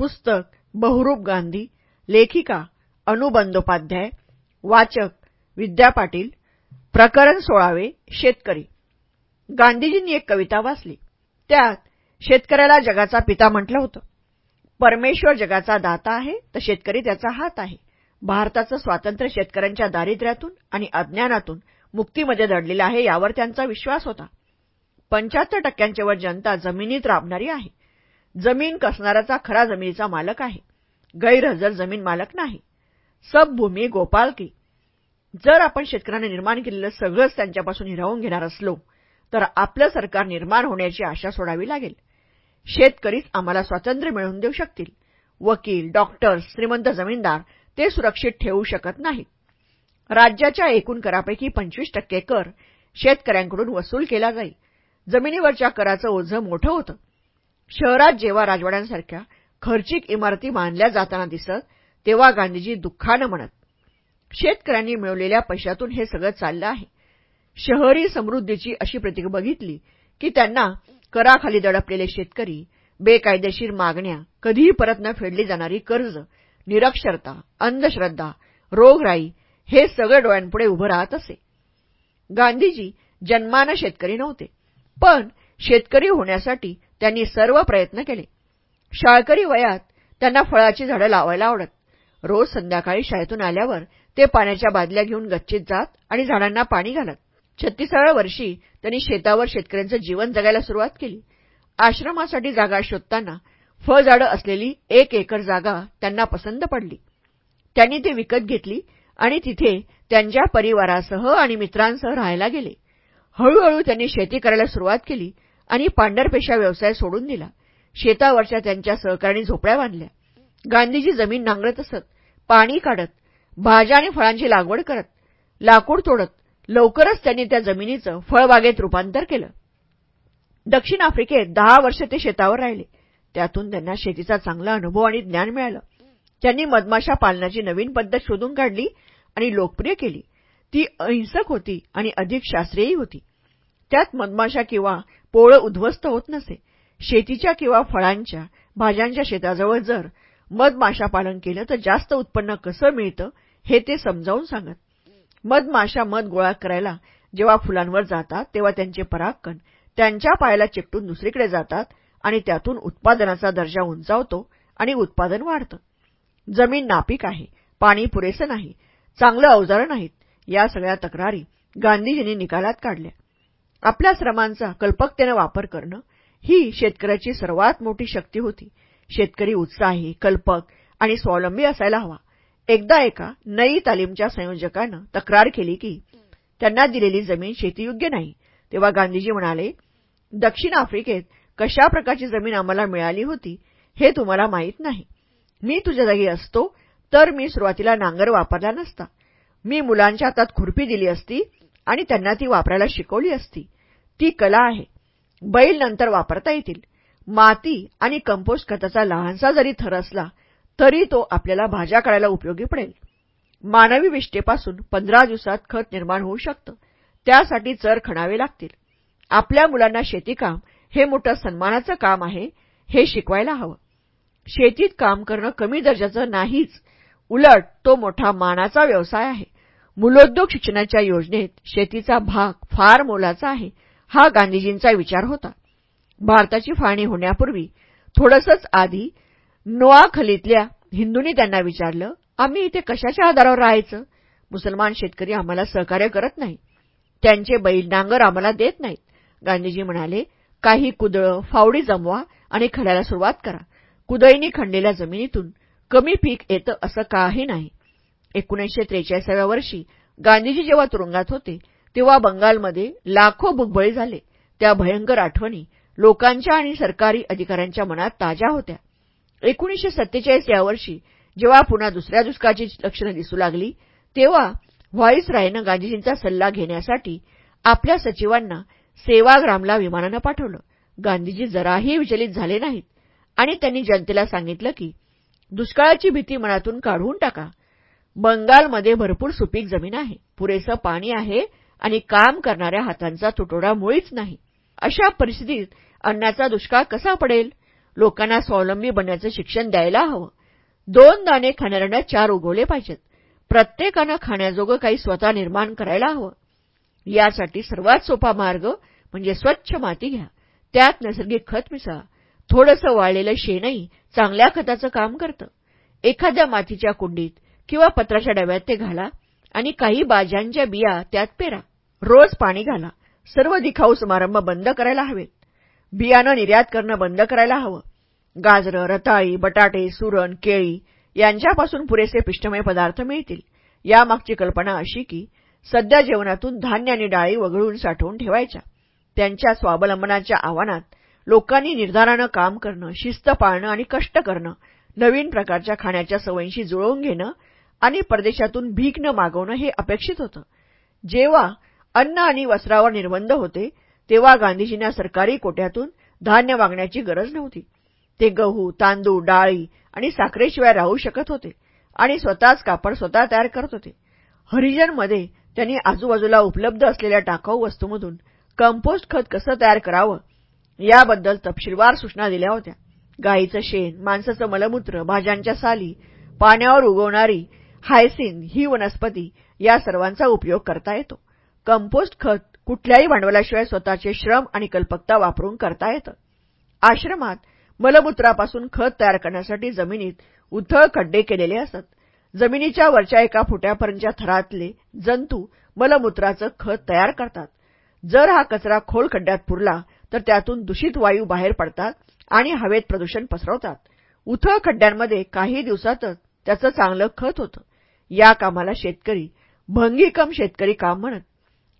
पुस्तक बहुरूप गांधी लेखिका अनुबंदोपाध्याय वाचक विद्या पाटील प्रकरण सोळावे शेतकरी. गांधीजींनी एक कविता वाचली. त्यात शेतकऱ्याला जगाचा पिता म्हटलं होतं. परमेश्वर जगाचा दाता आहे तर शेतकरी त्याचा हात आहे. भारताचं स्वातंत्र्य शेतकऱ्यांच्या दारिद्र्यातून आणि अज्ञानातून मुक्तीमध्ये दडलेलं आहे यावर त्यांचा विश्वास होता. पंच्याहत्तर टक्क्यांच्या वर जनता जमिनीत राबणारी आहे. जमीन कसणाऱ्याचा खरा जमिनीचा मालक आहे. गैरहजर जमीन मालक नाही. सब भूमी गोपालकी जर आपण शेतकऱ्यांनी निर्माण केलेलं सगळंच त्यांच्यापासून हिरावून घेणार असलो तर आपलं सरकार निर्माण होण्याची आशा सोडावी लागेल. शेतकरीच आम्हाला स्वातंत्र्य मिळवून देऊ शकतील. वकील डॉक्टर्स श्रीमंत जमीनदार ते सुरक्षित ठेवू शकत नाहीत. राज्याच्या एकूण करापैकी पंचवीस टक्के कर शेतकऱ्यांकडून वसूल केला जाईल. जमिनीवरच्या कराचं ओझं मोठं होतं. शहरात जेव्हा राजवाड्यांसारख्या खर्चिक इमारती बांधल्या जाताना दिसत तेव्हा गांधीजी दुःखानं म्हणत शेतकऱ्यांनी मिळवलेल्या पैशातून हे सगळं चाललं आहे. शहरी समृद्धीची अशी प्रतीक बघितली की त्यांना कराखाली दडपलेले शेतकरी बेकायदेशीर मागण्या कधीही परत न फेडली जाणारी कर्ज निरक्षरता अंधश्रद्धा रोगराई हे सगळं डोळ्यांपुढे उभं राहत असे. गांधीजी जन्मानं शेतकरी नव्हते पण शेतकरी होण्यासाठी त्यांनी सर्व प्रयत्न केले. शाळकरी वयात त्यांना फळाची झाडं लावायला आवडत. रोज संध्याकाळी शाळेतून आल्यावर ते पाण्याच्या बादल्या घेऊन गच्चीत जात आणि झाडांना पाणी घालत. छत्तीसाव्या वर्षी त्यांनी शेतावर शेतकऱ्यांचं जीवन जगायला सुरुवात केली. आश्रमासाठी जागा शोधताना फळझाडं असलेली एक एकर जागा त्यांना पसंत पडली. त्यांनी ते विकत घेतली आणि तिथे त्यांच्या परिवारासह आणि मित्रांसह राहायला गेले. हळूहळू त्यांनी शेती करायला सुरुवात केली आणि पांढरपेशा व्यवसाय सोडून दिला. शेतावरच्या त्यांच्या सहकार्यांनी झोपड्या बांधल्या. गांधीजी जमीन नांगरत असत पाणी काढत भाज्या आणि फळांची लागवड करत लाकूड तोडत लवकरच त्यांनी त्या जमिनीचं फळबागेत रूपांतर केलं. दक्षिण आफ्रिकेत दहा वर्ष ते शेतावर राहिले. त्यातून त्यांना शेतीचा चांगला अनुभव आणि ज्ञान मिळालं. त्यांनी मधमाशा पालनाची नवीन पद्धत शोधून काढली आणि लोकप्रिय केली. ती अहिंसक होती आणि अधिक शास्त्रीयही होती. त्यात मधमाशा किंवा पोळं उद्ध्वस्त होत नसे. शेतीच्या किंवा फळांच्या भाज्यांच्या शेताजवळ जर मधमाशा पालन केलं तर जास्त उत्पन्न कसं मिळतं हे ते समजावून सांगत. मधमाशा मध गोळा करायला जेव्हा फुलांवर जातात तेव्हा त्यांचे परागकण त्यांच्या पायाला चिकटून दुसरीकडे जातात आणि त्यातून उत्पादनाचा दर्जा उंचावतो आणि उत्पादन वाढतं. जमीन नापीक आहे पाणी पुरेसं नाही चांगलं अवजारं नाहीत या सगळ्या तक्रारी गांधीजींनी निकालात काढल्या. आपल्या श्रमांचा कल्पकतेनं वापर करणं ही शेतकऱ्याची सर्वात मोठी शक्ती होती. शेतकरी उत्साही कल्पक आणि स्वावलंबी असायला हवा. एकदा एका नई तालीमच्या संयोजकानं तक्रार केली की त्यांना दिलेली जमीन शेतीयोग्य नाही. तेव्हा गांधीजी म्हणाले दक्षिण आफ्रिकेत कशा प्रकारची जमीन आम्हाला मिळाली होती हे तुम्हाला माहीत नाही. मी तुझ्या जागी असतो तर मी सुरुवातीला नांगर वापरला नसता. मी मुलांच्या हातात खुरपी दिली असती आणि त्यांना ती वापरायला शिकवली असती. ती कला आहे. बैल नंतर वापरता येतील. माती आणि कंपोस्ट खताचा लहानसा जरी थर असला तरी तो आपल्याला भाज्या काढायला उपयोगी पडेल. मानवी विष्ठेपासून पंधरा दिवसात खत निर्माण होऊ शकतं. त्यासाठी चर खणावे लागतील. आपल्या मुलांना शेतीकाम हे मोठं सन्मानाचं काम आहे हे शिकवायला हवं. शेतीत काम करणं कमी दर्जाचं नाहीच. उलट तो मोठा मानाचा व्यवसाय आहे. मूलोद्योग शिक्षणाच्या योजनेत शेतीचा भाग फार मोलाचा आहे हा गांधीजींचा विचार होता. भारताची फाळणी होण्यापूर्वी थोडंसंच आधी नोआखलीतल्या हिंदूंनी त्यांना विचारलं आम्ही इथे कशाच्या आधारावर राहायचं? मुसलमान शेतकरी आम्हाला सहकार्य करत नाही. त्यांचे बैल नांगर आम्हाला देत नाहीत. गांधीजी म्हणाले काही कुदळं फावडी जमवा आणि खड्याला सुरुवात करा. कुदळींनी खणलेल्या जमिनीतून कमी पीक येतं असं काही नाही. एकोणीसशे त्रेचाळीसाव्या वर्षी गांधीजी जेव्हा तुरुंगात होते तेव्हा बंगालमध्ये लाखो बुकबळी झाले. त्या भयंकर आठवणी लोकांच्या आणि सरकारी अधिकाऱ्यांच्या मनात ताज्या होत्या. एकोणीसशे सत्तेचाळीस या वर्षी जेव्हा पुन्हा दुसऱ्या दुष्काळाची लक्षणं दिसू लागली तेव्हा व्हॉईसरायनं गांधीजींचा सल्ला घेण्यासाठी आपल्या सचिवांना सेवाग्रामला विमानानं पाठवलं. गांधीजी जराही विचलित झाले नाहीत आणि त्यांनी जनतेला सांगितलं की दुष्काळाची भीती मनातून काढून टाका. बंगालमध्ये भरपूर सुपीक जमीन आहे. पुरेसं पाणी आहे आणि काम करणाऱ्या हातांचा तुटवडा मुळीच नाही. अशा परिस्थितीत अन्नाचा दुष्काळ कसा पडेल? लोकांना स्वावलंबी बनण्याचं शिक्षण द्यायला हवं. दोन दाणे खाणाऱ्यांना चार उगवले पाहिजेत. प्रत्येकानं खाण्याजोगं काही स्वतः निर्माण करायला हवं. यासाठी सर्वात सोपा मार्ग म्हणजे स्वच्छ माती घ्या. त्यात नैसर्गिक खत मिसळा. थोडंसं वाळलेलं शेणही चांगल्या खताचं काम करतं. एखाद्या मातीच्या कुंडीत किंवा पत्राच्या डब्यात ते घाला आणि काही भाज्यांच्या बिया त्यात पेरा. रोज पाणी घाला. सर्व दिखाऊ समारंभ बंद करायला हवेत. बियाणं निर्यात करणं बंद करायला हवं. गाजरं रताळी बटाटे सुरण केळी यांच्यापासून पुरेसे पिष्टमय पदार्थ मिळतील. यामागची कल्पना अशी की सध्या जेवणातून धान्य आणि डाळी वगळून साठवून ठेवायच्या. त्यांच्या स्वावलंबनाच्या आव्हानात लोकांनी निर्धारानं काम करणं शिस्त पाळणं आणि कष्ट करणं नवीन प्रकारच्या खाण्याच्या सवयींशी जुळवून घेणं आणि परदेशातून भीक न मागवणं हे अपेक्षित होतं. जेव्हा अन्न आणि वस्त्रावर निर्बंध होते तेव्हा गांधीजींना सरकारी कोट्यातून धान्य मागण्याची गरज नव्हती. ते गहू तांदूळ डाळी आणि साखरेशिवाय राहू शकत होते आणि स्वतःच कापड स्वतः तयार करत होते. हरिजनमध्ये त्यांनी आजूबाजूला उपलब्ध असलेल्या टाकाऊ वस्तूमधून कंपोस्ट खत कसं तयार करावं याबद्दल तपशीलवार सूचना दिल्या होत्या. गाईचं शेण माणसाचं मलमूत्र भाज्यांच्या साली पाण्यावर उगवणारी हायसिन ही वनस्पती या सर्वांचा उपयोग करता येतो. कंपोस्ट खत कुठल्याही भांडवलाशिवाय स्वतःचे श्रम आणि कल्पकता वापरून करता येतं. आश्रमात मलमूत्रापासून खत तयार करण्यासाठी जमिनीत उथळ खड्डे केलेले असत. जमिनीच्या वरच्या एका फुट्यापर्यंतच्या थरातले जंतू मलमूत्राचं खत तयार करतात. जर हा कचरा खोल खड्ड्यात पुरला तर त्यातून दूषित वायू बाहेर पडतात आणि हवेत प्रदूषण पसरवतात. उथळ खड्ड्यांमध्ये काही दिवसातच त्याचं चांगलं खत होतं. या कामाला शेतकरी भंगीकम शेतकरी काम म्हणत.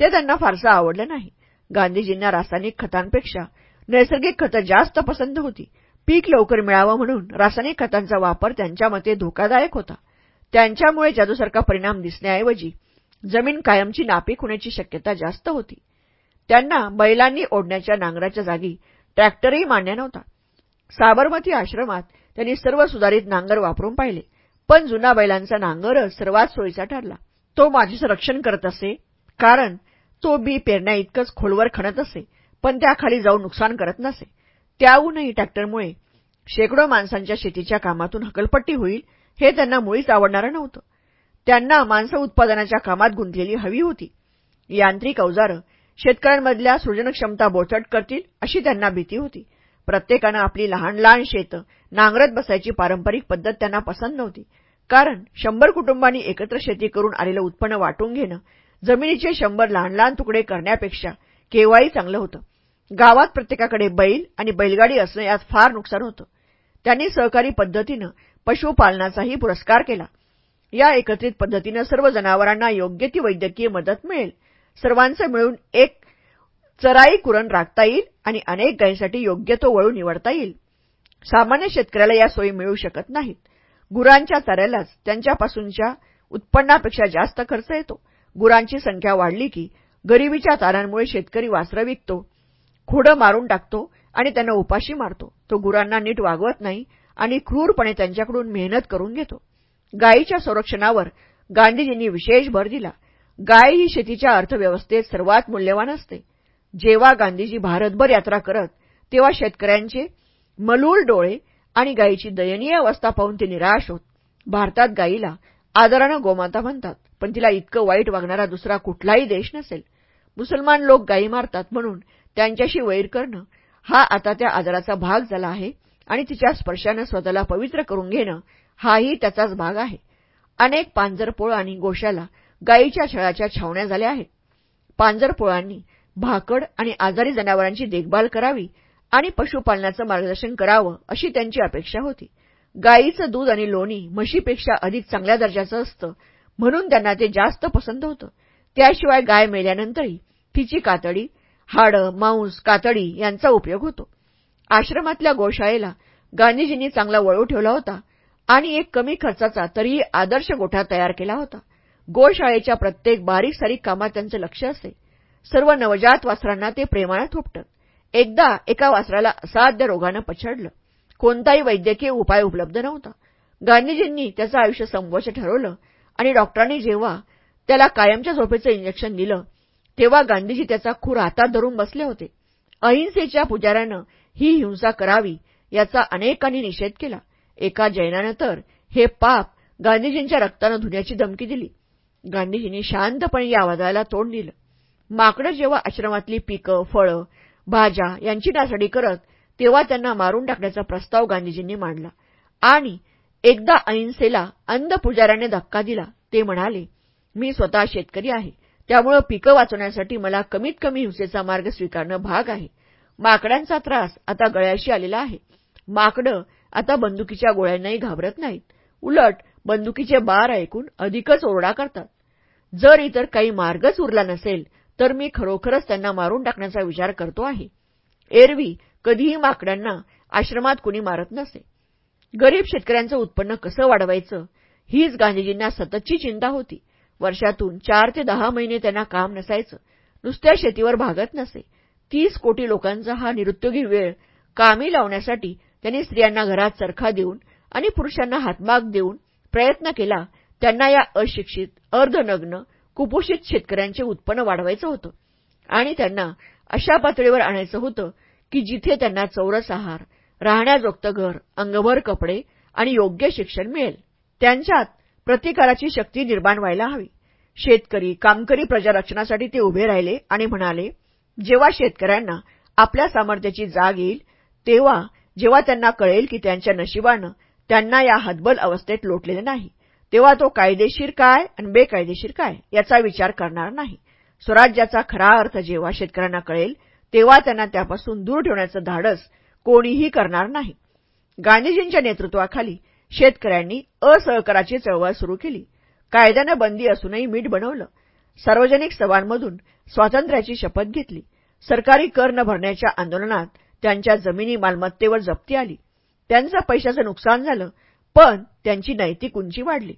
ते त्यांना फारसं आवडलं नाही. गांधीजींना रासायनिक खतांपेक्षा नैसर्गिक खतं जास्त पसंत होती. पीक लवकर मिळावं म्हणून रासायनिक खतांचा वापर त्यांच्या मते धोकादायक होता. त्यांच्यामुळे जादूसारखा परिणाम दिसण्याऐवजी जमीन कायमची नापीक होण्याची शक्यता जास्त होती. त्यांना बैलांनी ओढण्याच्या नांगराच्या जागी ट्रॅक्टरही मान्य नव्हता. साबरमती आश्रमात त्यांनी सर्व सुधारित नांगर वापरून पाहिले. पण जुना बैलांचा नांगरच सर्वात सोयीचा ठरला. तो माझे रक्षण करत असे कारण तो बी पेरण्या इतकंच खोलवर खणत असे पण त्याखाली जाऊन नुकसान करत नसे. त्याहूनही ट्रॅक्टरमुळे शेकडो माणसांच्या शेतीच्या कामातून हकलपट्टी होईल हे त्यांना मुळीच आवडणारं नव्हतं. त्यांना माणसं उत्पादनाच्या कामात गुंतलेली हवी होती. यांत्रिक अवजारं शेतकऱ्यांमधल्या सृजनक्षमता बोचट करतील अशी त्यांना भीती होती. प्रत्येकानं आपली लहान लहान शेतं नांगरत बसायची पारंपरिक पद्धत त्यांना पसंत नव्हती. कारण शंभर कुटुंबांनी एकत्र शेती करून आलेलं उत्पन्न वाटून घेणं जमिनीचे शंभर लहान लहान तुकडे करण्यापेक्षा केव्हाही चांगलं होतं. गावात प्रत्येकाकडे बैल आणि बैलगाडी असणं यात फार नुकसान होतं. त्यांनी सहकारी पद्धतीनं पशुपालनाचाही पुरस्कार केला. या एकत्रित पद्धतीनं सर्व जनावरांना योग्य ती वैद्यकीय मदत मिळेल. सर्वांचं मिळून एक चराई कुरण राखता येईल आणि अनेक गायींसाठी योग्य तो वळू निवडता येईल. सामान्य शेतकऱ्याला या सोयी मिळू शकत नाहीत. गुरांच्या चाऱ्यालाच त्यांच्यापासूनच्या उत्पन्नापेक्षा जास्त खर्च येतो. गुरांची संख्या वाढली की गरिबीच्या तारांमुळे शेतकरी वासरं विकतो खोडं मारून टाकतो आणि त्यांना उपाशी मारतो. तो गुरांना नीट वागवत नाही आणि क्रूरपणे त्यांच्याकडून मेहनत करून घेतो. गायीच्या संरक्षणावर गांधीजींनी विशेष भर दिला. गाय ही शेतीच्या अर्थव्यवस्थेत सर्वात मूल्यवान असते. जेव्हा गांधीजी भारतभर यात्रा करत तेव्हा शेतकऱ्यांचे मलूल डोळे आणि गायीची दयनीय अवस्था पाहून ते निराश होत. भारतात गायीला आदरानं गोमाता म्हणतात पण तिला इतकं वाईट वागणारा दुसरा कुठलाही देश नसेल. मुसलमान लोक गायी मारतात म्हणून त्यांच्याशी वैर करणं हा आता त्या आदराचा भाग झाला आहे आणि तिच्या स्पर्शानं स्वतःला पवित्र करून घेणं हाही त्याचाच भाग आहे. अनेक पांजरपोळ आणि गोशाला गायीच्या छळाच्या छावण्या झाल्या आहेत. पांजरपोळांनी भाकड आणि आजारी जनावरांची देखभाल करावी आणि पशुपालनाचं मार्गदर्शन करावं अशी त्यांची अपेक्षा होती. गायीचं दूध आणि लोणी म्हशीपेक्षा अधिक चांगल्या दर्जाचं असतं म्हणून त्यांना ते जास्त पसंत होतं. त्याशिवाय गाय मेल्यानंतरही तिची कातडी हाडं मांस कातडी यांचा उपयोग होतो. आश्रमातल्या गोशाळेला गांधीजींनी चांगला वळू ठेवला होता आणि एक कमी खर्चाचा तरीही आदर्श गोठा तयार केला होता. गोशाळेच्या प्रत्येक बारीक सारीक कामात त्यांचं लक्ष असे. सर्व नवजात वासरांना ते प्रेमानं थोपटत एकदा एका वासराला असाध्य रोगानं पछडलं. कोणताही वैद्यकीय उपाय उपलब्ध नव्हता. गांधीजींनी त्याचं आयुष्य संपवायचं ठरवलं आणि डॉक्टरांनी जेव्हा त्याला कायमच्या झोपेचं इंजेक्शन दिलं तेव्हा गांधीजी त्याचा खूर हातात धरून बसले होते. अहिंसेच्या पुजाऱ्यानं ही हिंसा करावी याचा अनेकांनी निषेध केला. एका जैनानं तर हे पाप गांधीजींच्या रक्तानं धुण्याची धमकी दिली. गांधीजींनी शांतपणे या वादाला तोंड दिलं. माकडं जेव्हा आश्रमातली पिकं फळं भाज्या यांची नासाडी करत तेव्हा त्यांना मारून टाकण्याचा प्रस्ताव गांधीजींनी मांडला. आणि एकदा अहिंसेला अंध पुजाऱ्याने धक्का दिला ते म्हणाले मी स्वतः शेतकरी आहे. त्यामुळं पिकं वाचवण्यासाठी मला कमीत कमी हिंसेचा मार्ग स्वीकारणं भाग आहे. माकडांचा त्रास आता गळ्याशी आलेला आहे. माकडं आता बंदुकीच्या गोळ्यांनाही घाबरत नाहीत. उलट बंदुकीचे बार ऐकून अधिकच ओरडा करतात. जर इतर काही मार्गच उरला नसेल तर मी खरोखरच त्यांना मारून टाकण्याचा विचार करतो आहे. एरवी कधीही माकडांना आश्रमात कुणी मारत नसे. गरीब शेतकऱ्यांचं उत्पन्न कसं वाढवायचं हीच गांधीजींना सततची चिंता होती. वर्षातून चार ते दहा महिने त्यांना काम नसायचं नुसत्या शेतीवर भागत नसे. तीस कोटी लोकांचा हा निरुद्योगी वेळ कामी लावण्यासाठी त्यांनी स्त्रियांना घरात चरखा देऊन आणि पुरुषांना हातमाग देऊन प्रयत्न केला त्यांना या अशिक्षित अर्धनग्न कुपोषित शेतकऱ्यांचे उत्पन्न वाढवायचं होतं. आणि त्यांना अशा पातळीवर आणायचं होतं की जिथे त्यांना चौरस आहार राहण्याजोगतं घर अंगभर कपडे आणि योग्य शिक्षण मिळेल. त्यांच्यात प्रतिकाराची शक्ती निर्माण व्हायला हवी. शेतकरी कामकरी प्रजारक्षणासाठी ते उभे राहिले आणि म्हणाले जेव्हा शेतकऱ्यांना आपल्या सामर्थ्याची जाग येईल तेव्हा जेव्हा त्यांना कळेल की त्यांच्या नशिबानं त्यांना या हतबल अवस्थेत लोटलेले नाही तेव्हा तो कायदेशीर काय आणि बेकायदेशीर काय याचा विचार करणार नाही. स्वराज्याचा खरा अर्थ जेव्हा शेतकऱ्यांना कळेल तेव्हा त्यांना त्यापासून दूर ठेवण्याचं धाडस कोणीही करणार नाही. गांधीजींच्या नेतृत्वाखाली शेतकऱ्यांनी असहकाराची चळवळ सुरू केली. कायद्यानं बंदी असूनही मीठ बनवलं. सार्वजनिक सभांमधून स्वातंत्र्याची शपथ घेतली. सरकारी कर न भरण्याच्या आंदोलनात त्यांच्या जमिनी मालमत्तेवर जप्ती आली. त्यांचं पैशाचं नुकसान झालं. पण त्यांची नैतिक उंची वाढली.